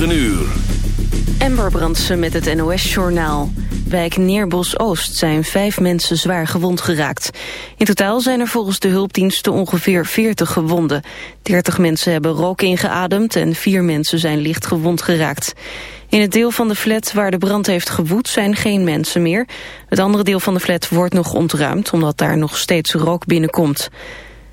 9 uur. Ember Brandsen met het NOS-journaal. Wijk Neerbos-Oost zijn vijf mensen zwaar gewond geraakt. In totaal zijn er volgens de hulpdiensten ongeveer 40 gewonden. 30 mensen hebben rook ingeademd en vier mensen zijn licht gewond geraakt. In het deel van de flat waar de brand heeft gewoed zijn geen mensen meer. Het andere deel van de flat wordt nog ontruimd omdat daar nog steeds rook binnenkomt.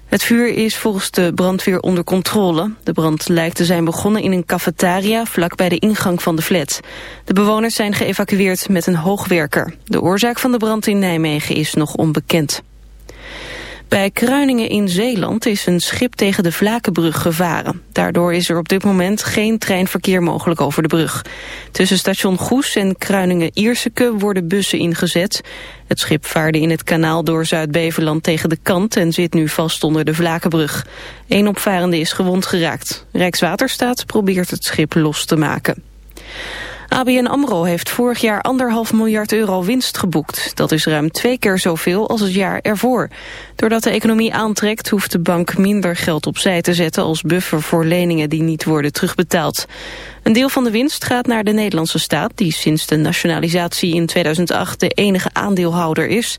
Het vuur is volgens de brandweer onder controle. De brand lijkt te zijn begonnen in een cafetaria vlak bij de ingang van de flat. De bewoners zijn geëvacueerd met een hoogwerker. De oorzaak van de brand in Nijmegen is nog onbekend. Bij Kruiningen in Zeeland is een schip tegen de Vlakenbrug gevaren. Daardoor is er op dit moment geen treinverkeer mogelijk over de brug. Tussen station Goes en Kruiningen-Ierseke worden bussen ingezet. Het schip vaarde in het kanaal door Zuid-Beverland tegen de kant... en zit nu vast onder de Vlakenbrug. Eén opvarende is gewond geraakt. Rijkswaterstaat probeert het schip los te maken. ABN AMRO heeft vorig jaar anderhalf miljard euro winst geboekt. Dat is ruim twee keer zoveel als het jaar ervoor. Doordat de economie aantrekt hoeft de bank minder geld opzij te zetten... als buffer voor leningen die niet worden terugbetaald. Een deel van de winst gaat naar de Nederlandse staat... die sinds de nationalisatie in 2008 de enige aandeelhouder is.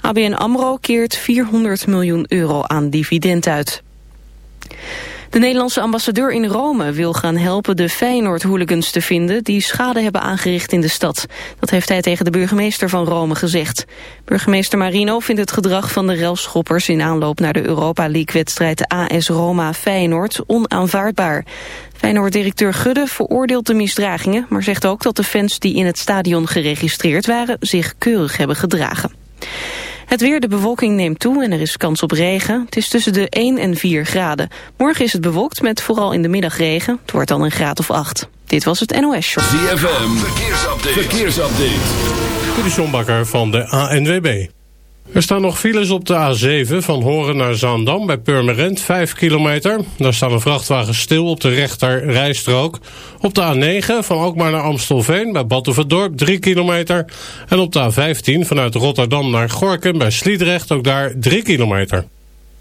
ABN AMRO keert 400 miljoen euro aan dividend uit. De Nederlandse ambassadeur in Rome wil gaan helpen de Feyenoord-hooligans te vinden... die schade hebben aangericht in de stad. Dat heeft hij tegen de burgemeester van Rome gezegd. Burgemeester Marino vindt het gedrag van de relschoppers... in aanloop naar de Europa League-wedstrijd AS Roma-Feyenoord onaanvaardbaar. Feyenoord-directeur Gudde veroordeelt de misdragingen... maar zegt ook dat de fans die in het stadion geregistreerd waren... zich keurig hebben gedragen. Het weer, de bewolking neemt toe en er is kans op regen. Het is tussen de 1 en 4 graden. Morgen is het bewolkt met vooral in de middag regen. Het wordt dan een graad of 8. Dit was het NOS Show. ZFM, verkeersupdate. verkeersupdate. De van de ANWB. Er staan nog files op de A7 van Horen naar Zaandam bij Purmerend, 5 kilometer. Daar staan een vrachtwagen stil op de rechter rijstrook. Op de A9 van Alkmaar naar Amstelveen bij Batuverdorp, 3 kilometer. En op de A15 vanuit Rotterdam naar Gorken bij Sliedrecht ook daar 3 kilometer.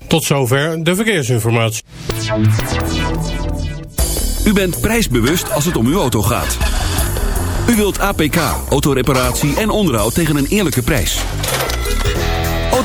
Tot zover de verkeersinformatie. U bent prijsbewust als het om uw auto gaat. U wilt APK, autoreparatie en onderhoud tegen een eerlijke prijs.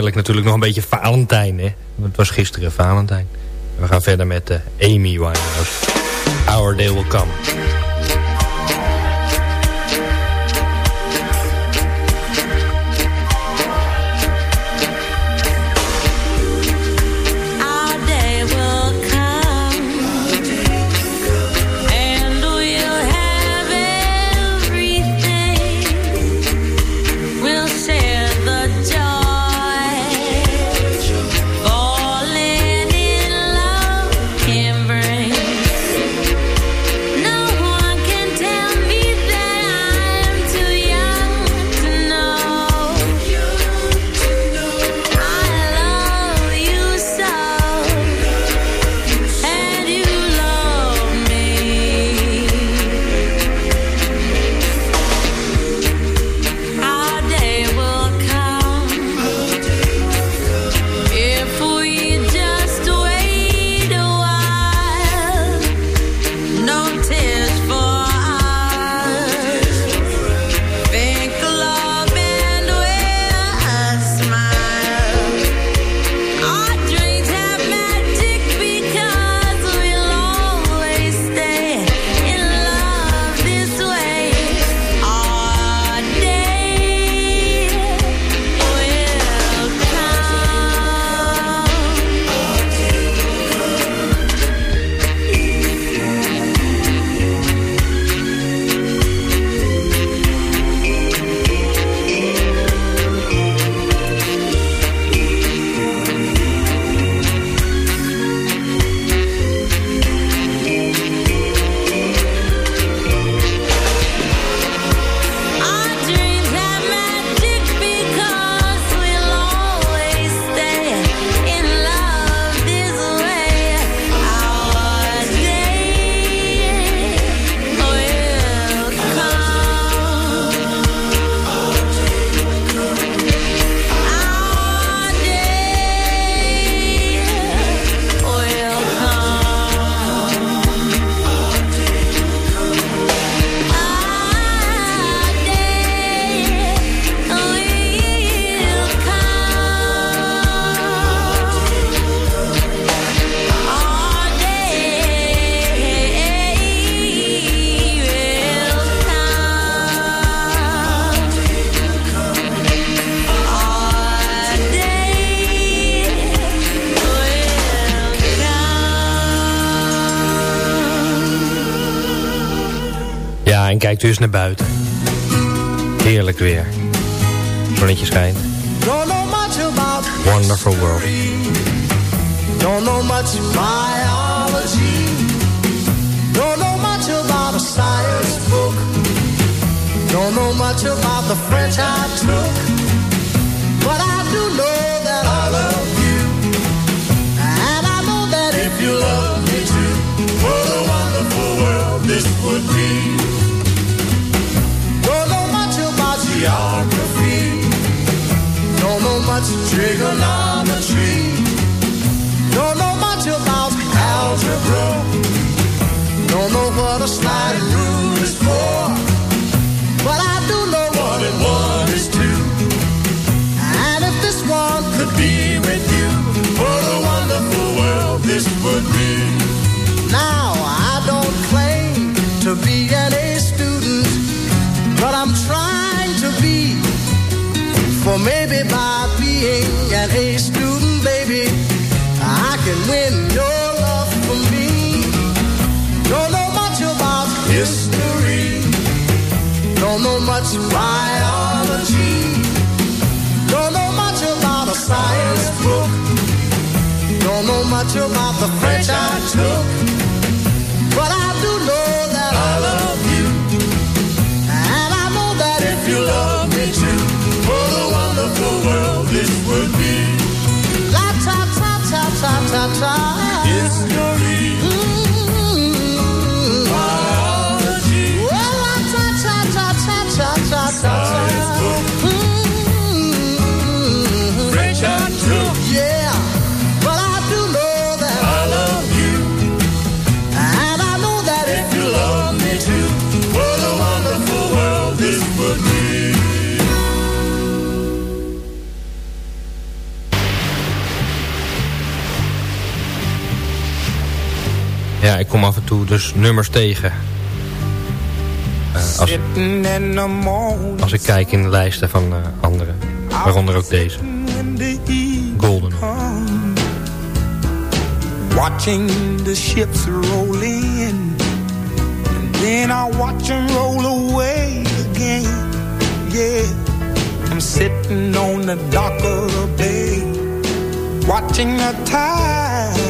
Ja, heerlijk natuurlijk. Nog een beetje Valentijn, hè. Het was gisteren Valentijn. We gaan verder met uh, Amy Winehouse. Our Day Will Come. Kijkt u eens naar buiten. Heerlijk weer. Zonnetje schijnt. Wonderful world. Don't know much biology. Don't know much about a science book. Don't know much about the French I took. But I do know that I love you. And I know that if you love me too, what a wonderful world this would be. Geography. Don't know much trigonometry. Don't know much about algebra. Don't know what a sliding rule is for. But I do know one and one is two. And if this one could be with you, what a wonderful world this would be. Now, I don't claim to be an for maybe by being an A student, baby, I can win your love for me. Don't know much about history. Don't know much biology. Don't know much about a science book. Don't know much about the French I took. This would be. La ta ta ta ta ta ta. Ja, ik kom af en toe dus nummers tegen. Uh, als, als ik kijk in de lijsten van uh, anderen. Waaronder ook deze. Golden. Watching the ships roll in. And then I watch them roll away again. Yeah. I'm sitting on the dock of the bay. Watching the tide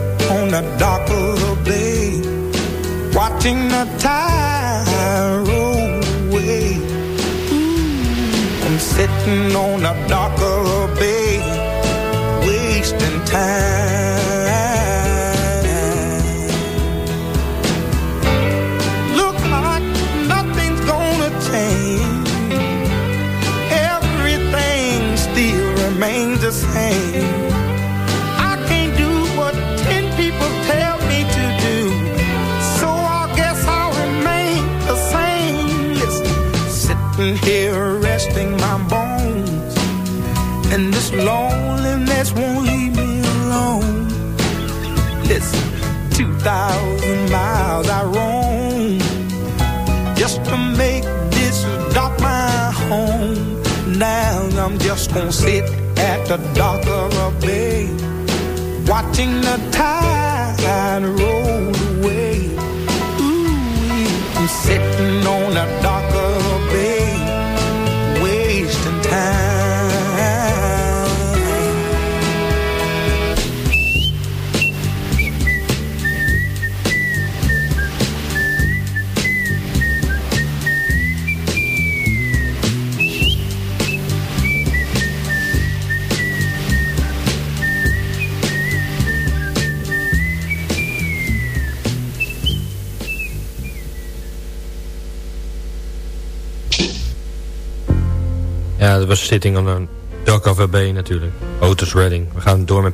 on the dock of the bay, watching the tide roll away I'm sitting on a darker bay, wasting time. Redding. We gaan door met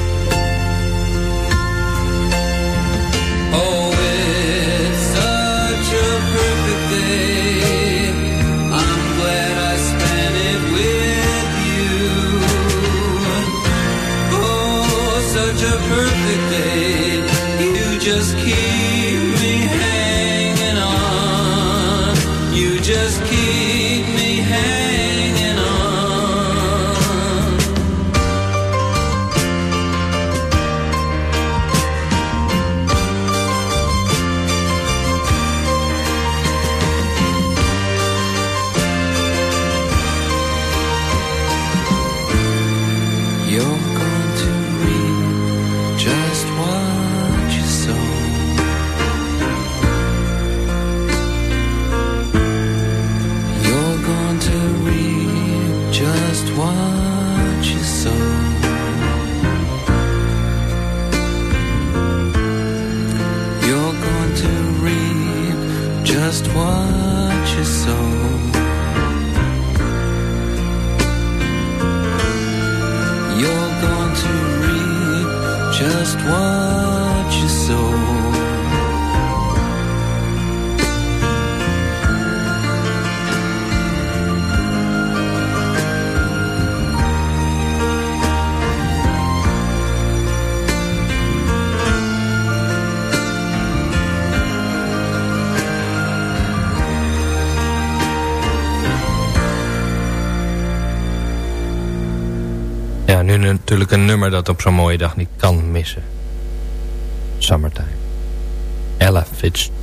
natuurlijk een nummer dat op zo'n mooie dag niet kan missen. Summertime. Ella Fitzgerald.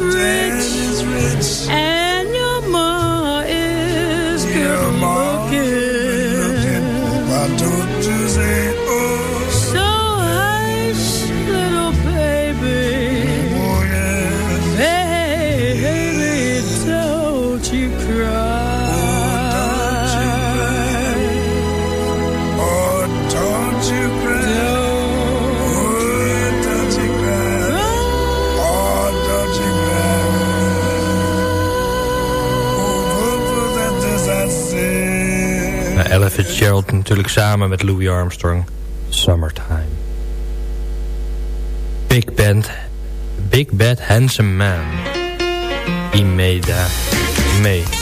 rich. And Gerald natuurlijk samen met Louis Armstrong. Summertime. Big Band. Big Bad Handsome Man. Imeda. Mee.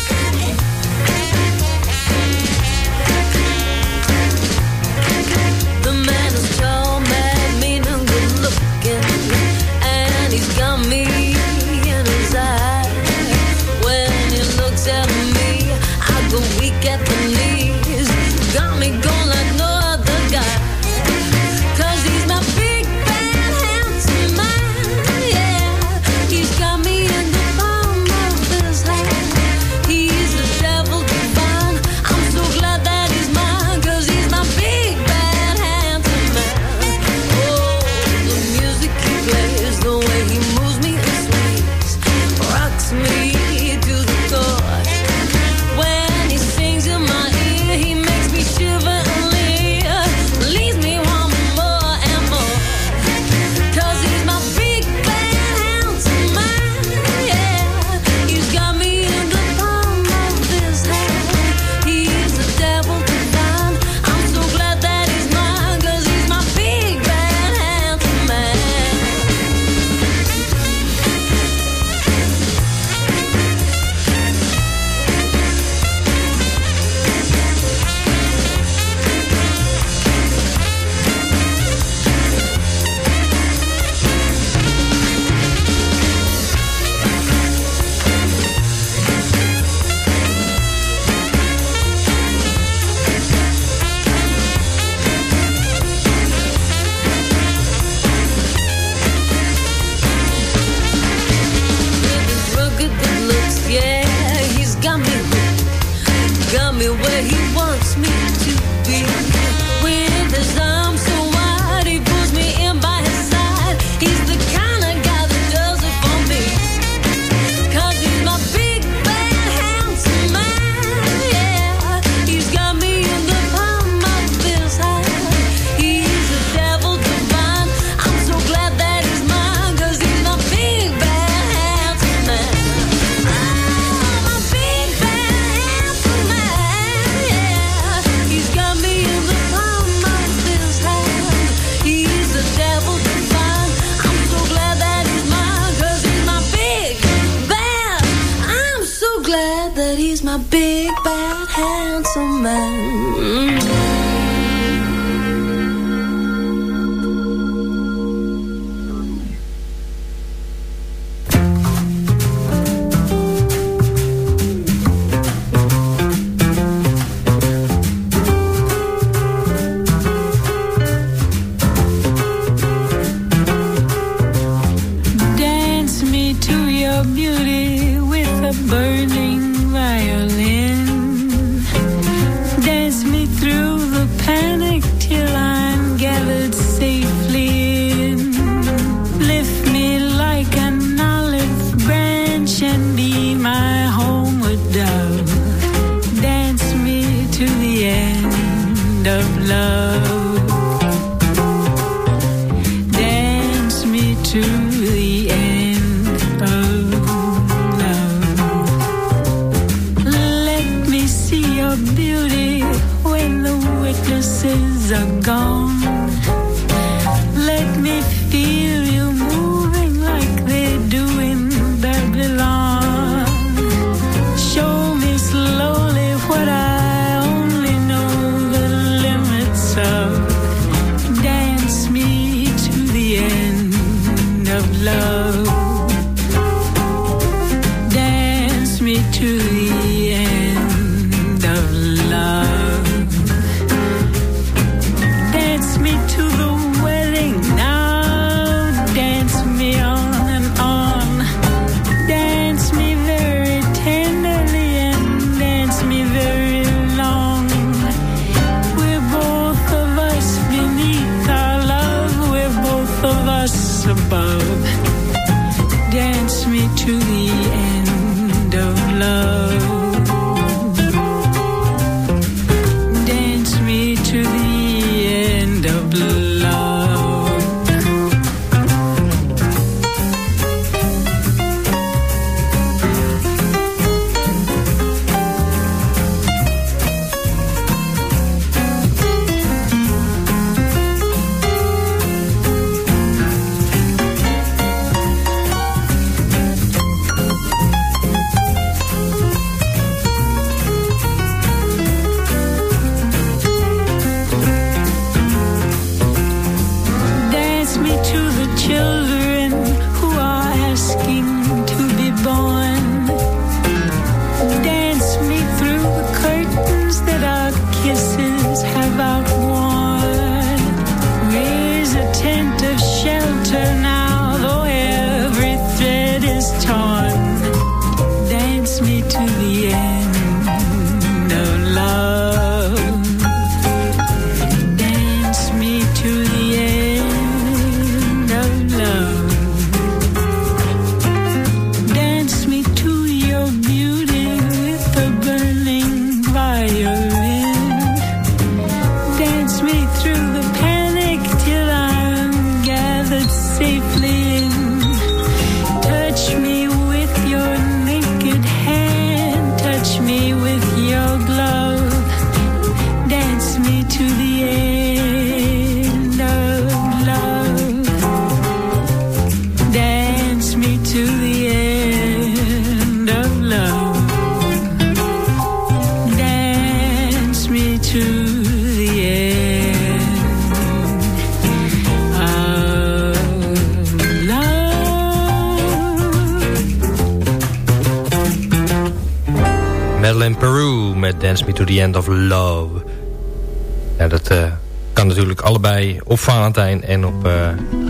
your beauty with a burning Valentijn en op eh,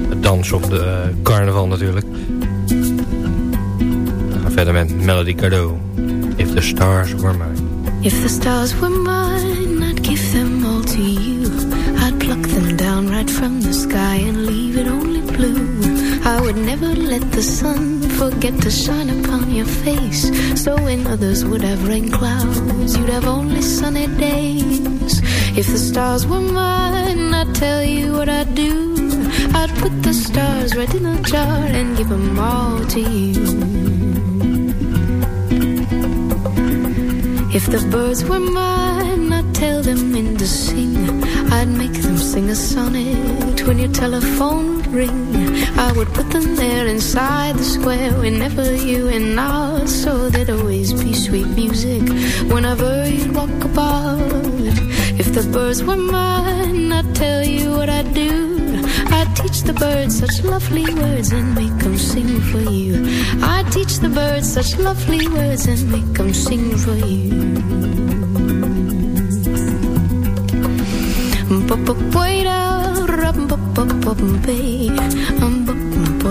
het dans op de eh, carnaval natuurlijk. We verder met Melody Cardo. If the stars were mine. If the stars were mine, I'd give them all to you. I'd pluck them down right from the sky and leave it only blue. I would never let the sun forget to shine upon your face. So when others would have rain clouds, you'd have only sunny days. If the stars were mine, I'd tell you what I'd do. I'd put the stars right in a jar and give them all to you. If the birds were mine, I'd tell them when to sing. I'd make them sing a sonnet when your telephone would ring. I would put them there inside the square whenever you and I, so there'd always be sweet music whenever you'd walk about. The birds were mine, I'd tell you what I'd do. I'd teach the birds such lovely words and make them sing for you. I'd teach the birds such lovely words and make them sing for you.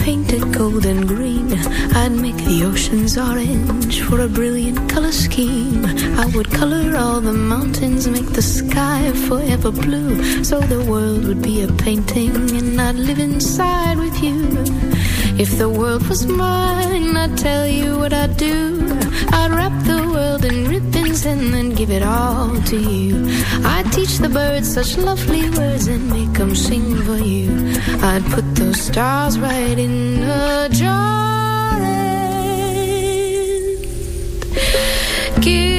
I'd paint it gold and green. I'd make the oceans orange for a brilliant color scheme. I would color all the mountains, make the sky forever blue. So the world would be a painting, and I'd live inside with you. If the world was mine, I'd tell you what I'd do. I'd wrap the world in and then give it all to you. I'd teach the birds such lovely words and make them sing for you. I'd put those stars right in a jar and give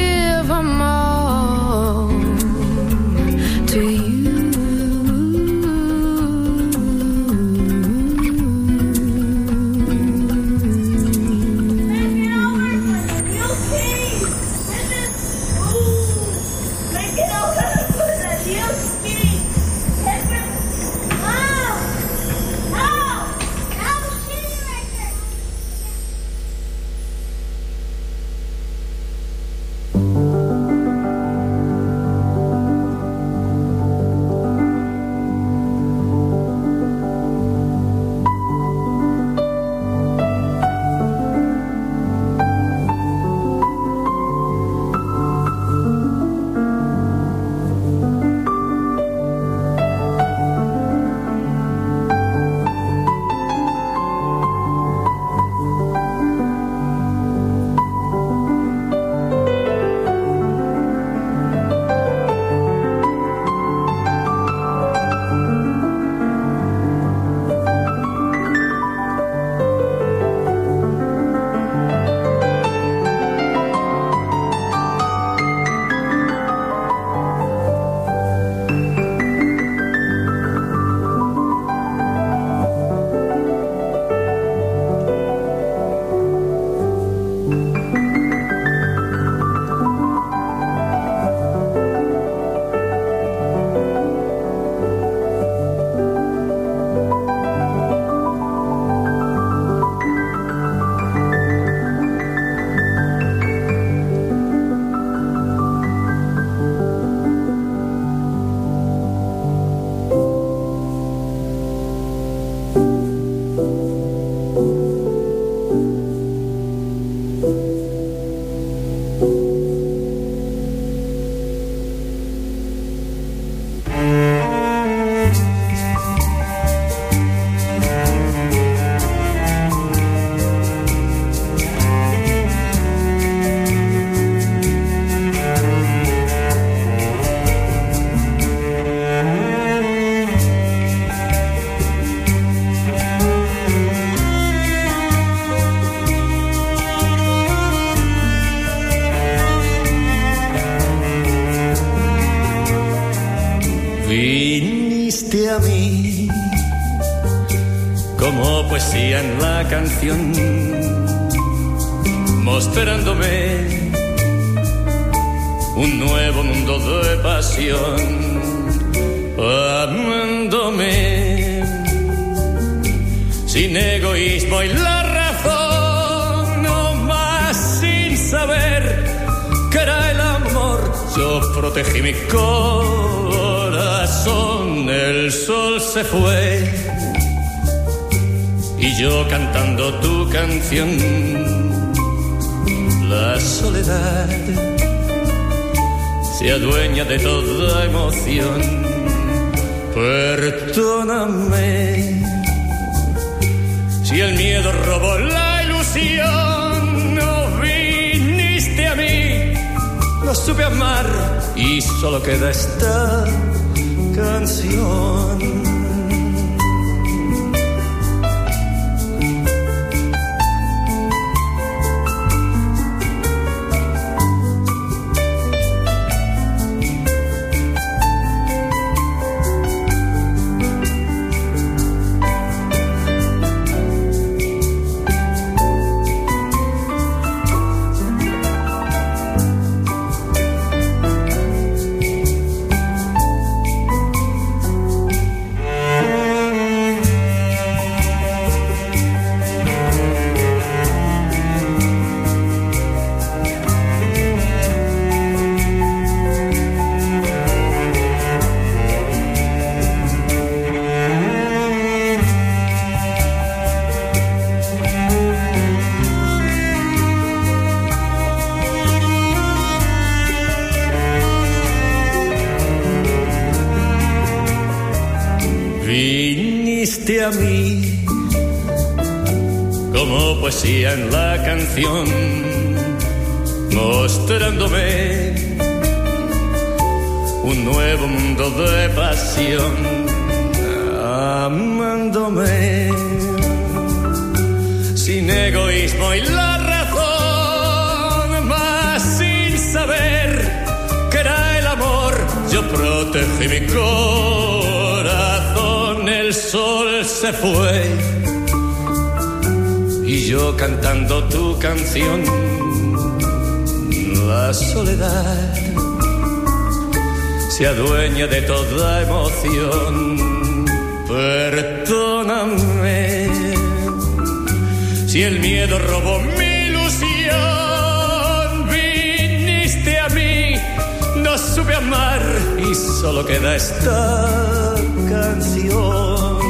canción, mostrándome un nuevo mundo de pasión, amándome sin egoísmo y la razón, no más sin saber que era el amor. Yo protegí mi corazón, el sol se fue y yo cantando tu canción, la soledad se adueña de toda emoción. Perdóname si el miedo robó la ilusión. No viniste a mí, no supe amar y solo queda esta canción. La soledad se adueña de toda emoción. Perdóname si el miedo robó mi ilusión. Viniste a mí, no supe amar y solo queda esta canción.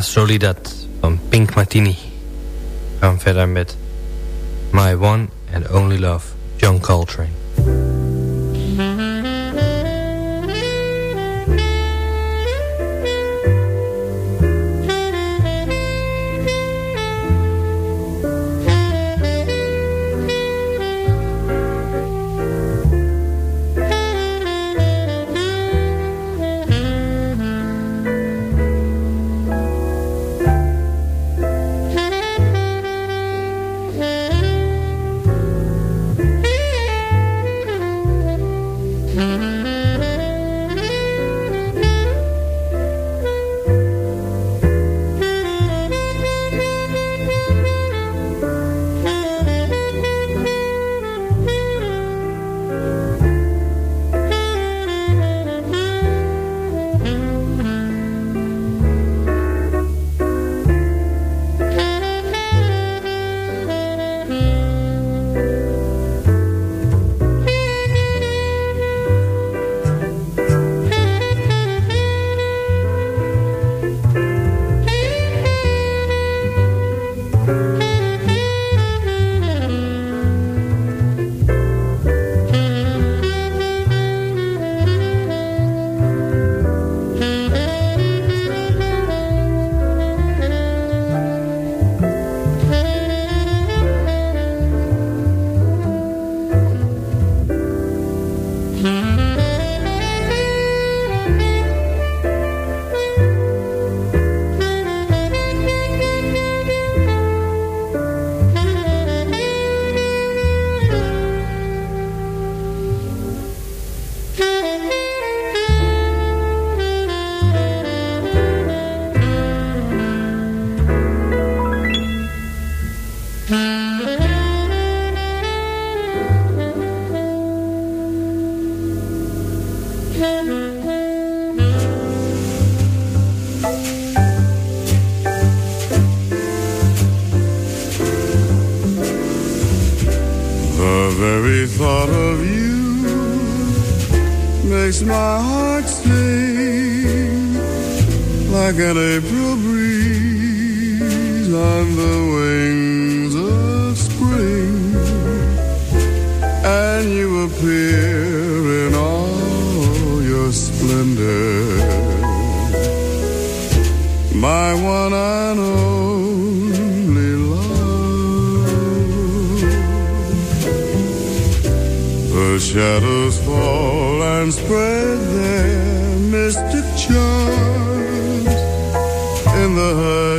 La van Pink Martini. We gaan verder met My One and Only Love, John Coltrane.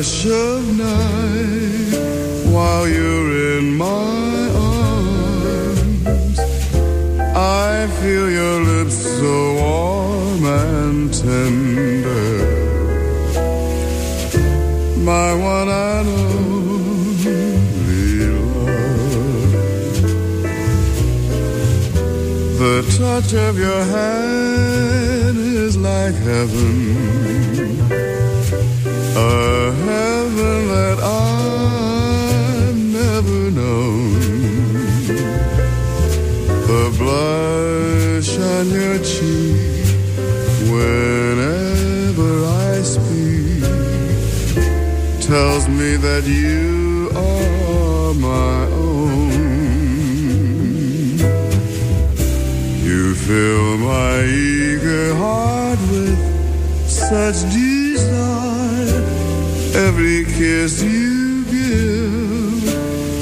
Hush of night while you're in my arms. I feel your lips so warm and tender. My one and only love. The touch of your hand is like heaven. A heaven that I've never known. The blush on your cheek whenever I speak tells me that you are my own. You fill my eager heart with such desire. Every kiss you give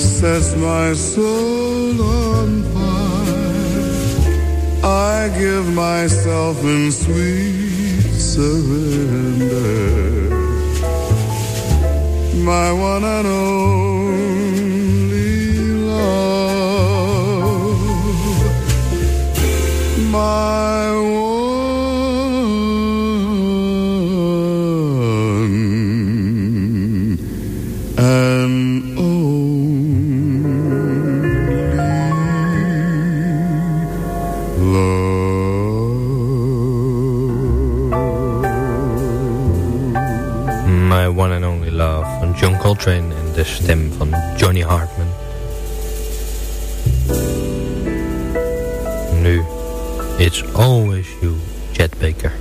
sets my soul on fire. I give myself in sweet surrender. My one and only Coltrane en de stem van Johnny Hartman. Nu, It's Always You, Chet Baker.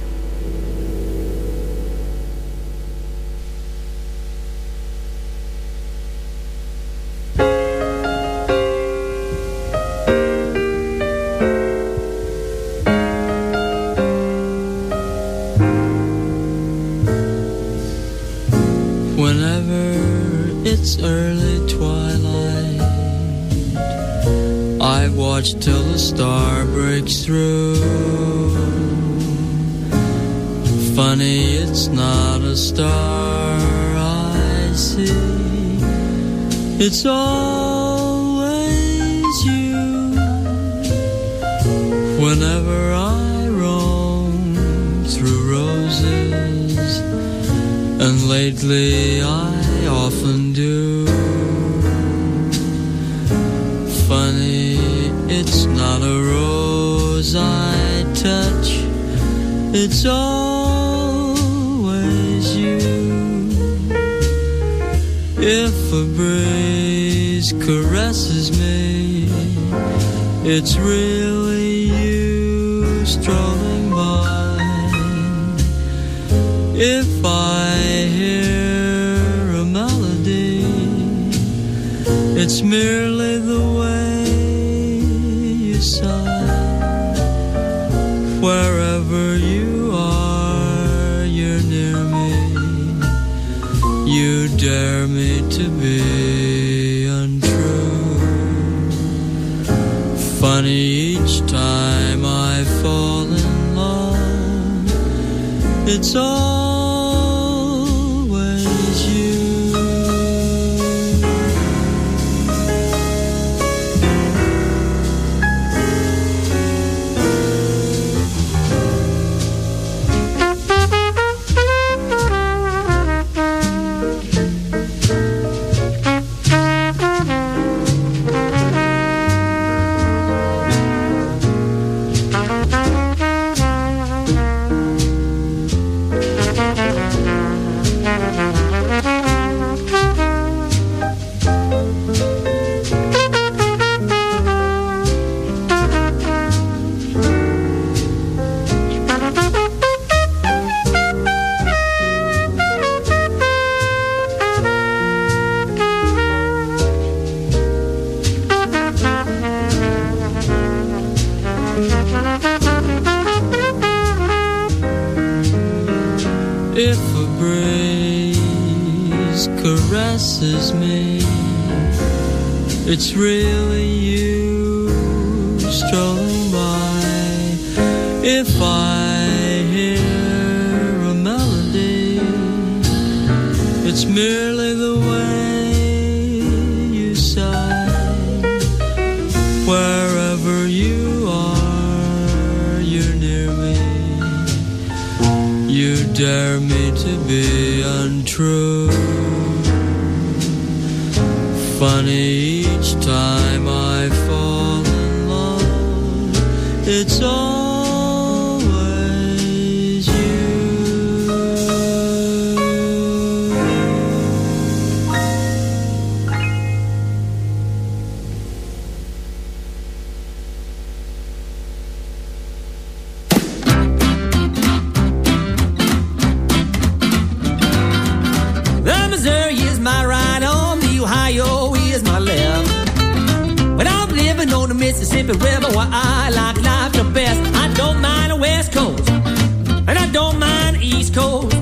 Mississippi River where I like life the best. I don't mind the West Coast, and I don't mind the East Coast.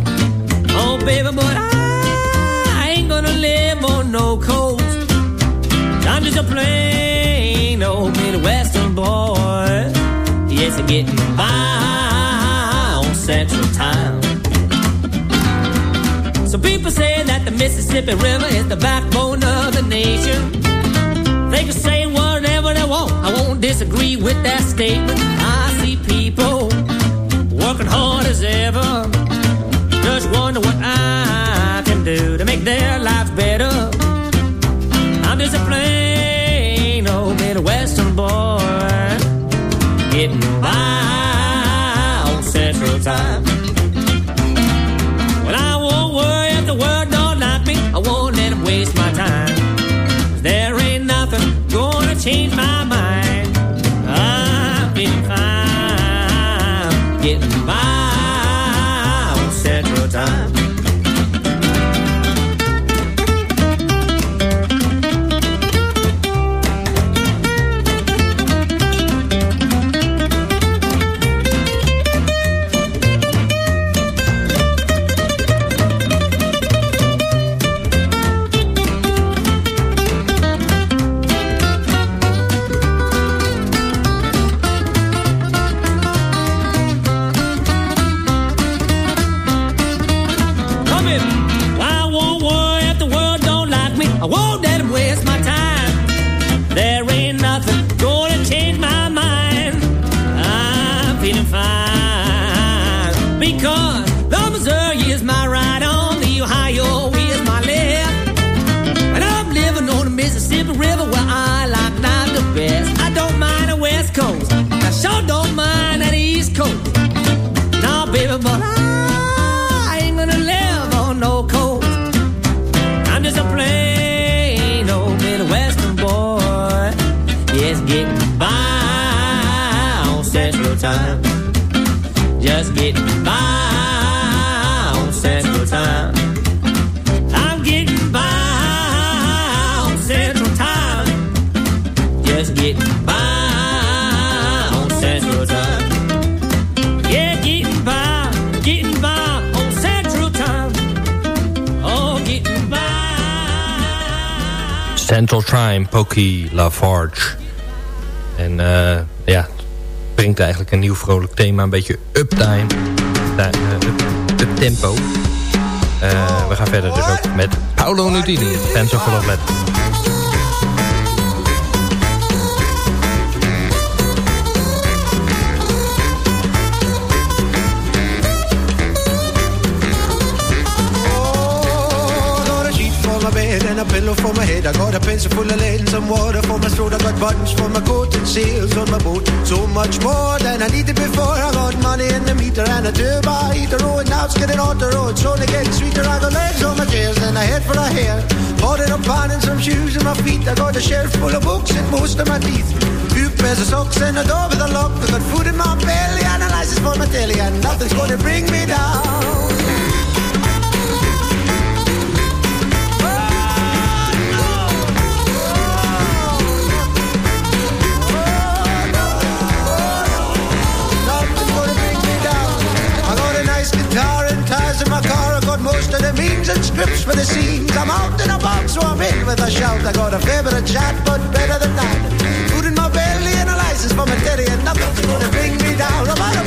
Oh, baby, but I ain't gonna live on no coast. I'm just a plain old Midwestern boy. Yes, I'm getting by on Central Time. So people say that the Mississippi River is the backbone of the nation. They can say. I won't disagree with that statement. I see people working hard as ever. Just wonder what I can do to make their lives better. I'm just a plain old Midwestern boy. Getting by on Central Time. Central Time, Pokey Lafarge. En eh, ja, het brengt eigenlijk een nieuw vrolijk thema. Een beetje uptime. Uh, up, tempo. Eh, we gaan verder dus ook met Paolo Nutini. Fans of Love Letter. A full of lead and water for my throat. I got buttons for my coat and sails on my boat. So much more than I needed before. I got money in the meter and a turbo heater. Oh, and now it's getting on the road. Slowly getting sweeter. I got legs on my chairs and a head for a hair. Bought it up on and some shoes in my feet. I got a shelf full of books and most of my teeth. Few pairs of socks and a door with a lock. I got food in my belly and a license for my telly. And nothing's gonna bring me down. tires in my car, I got most of the means and scripts for the scenes. I'm out in a box, so I'm in with a shout. I got a favorite chat, but better than that. Food in my belly and a license for my daddy, and nothing gonna bring me down. I'm out of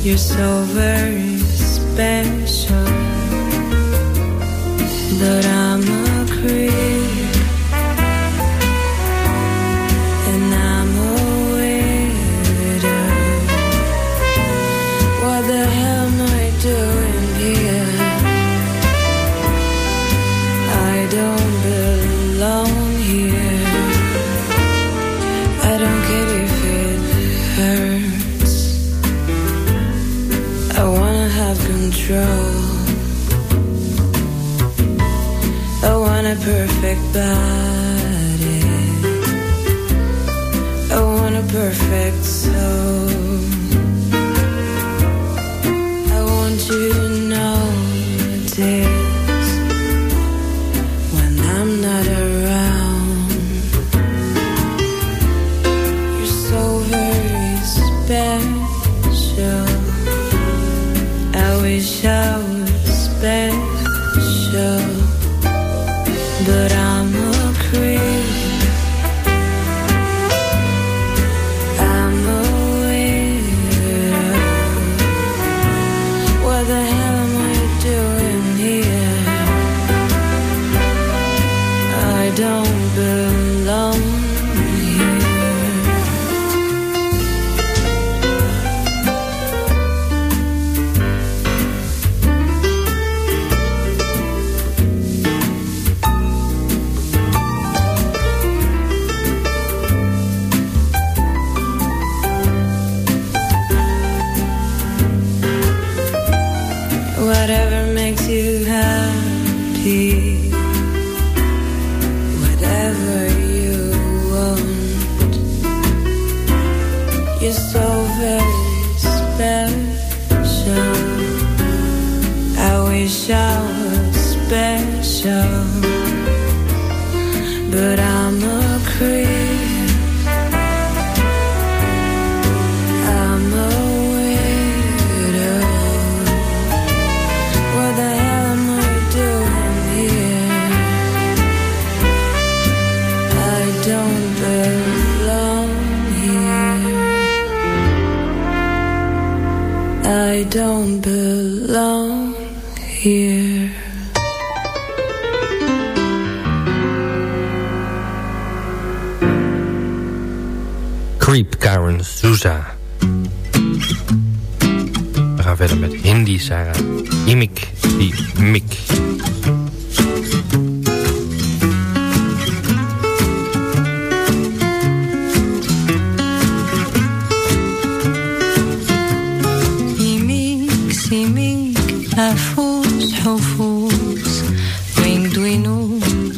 you're so very special, but I'm a creep. control. I want a perfect body. I want a perfect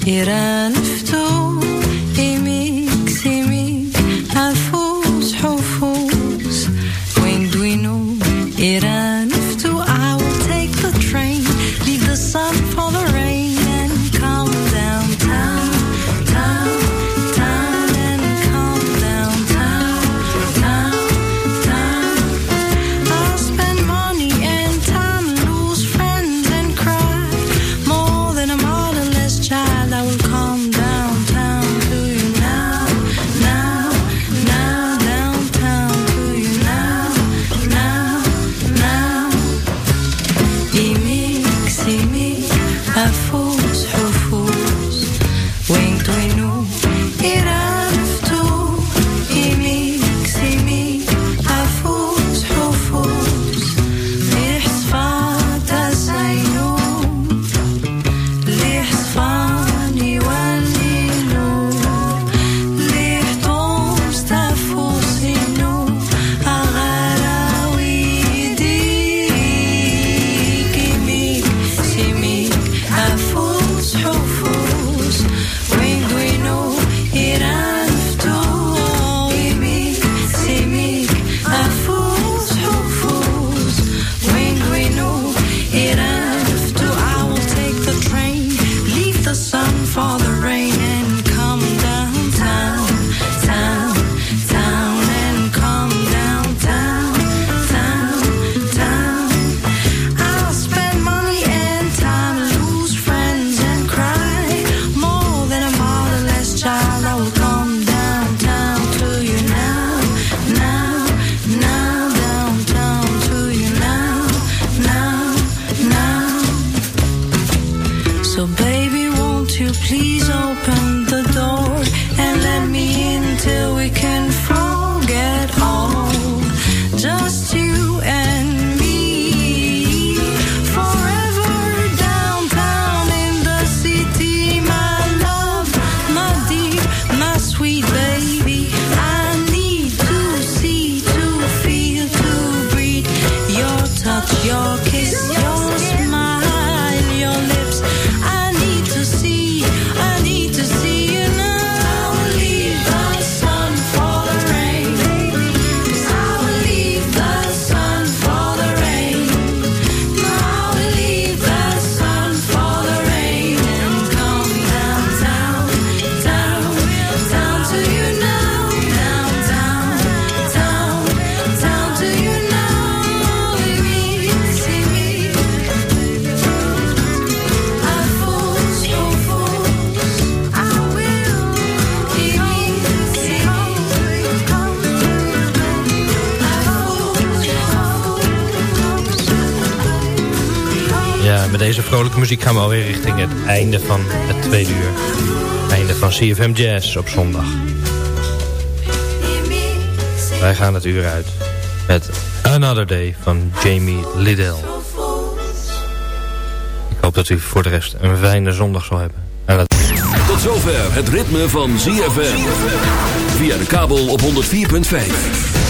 iran muziek gaan we alweer richting het einde van het tweede uur. Einde van CFM Jazz op zondag. Wij gaan het uur uit met Another Day van Jamie Liddell. Ik hoop dat u voor de rest een fijne zondag zal hebben. En dat... Tot zover het ritme van ZFM. Via de kabel op 104.5.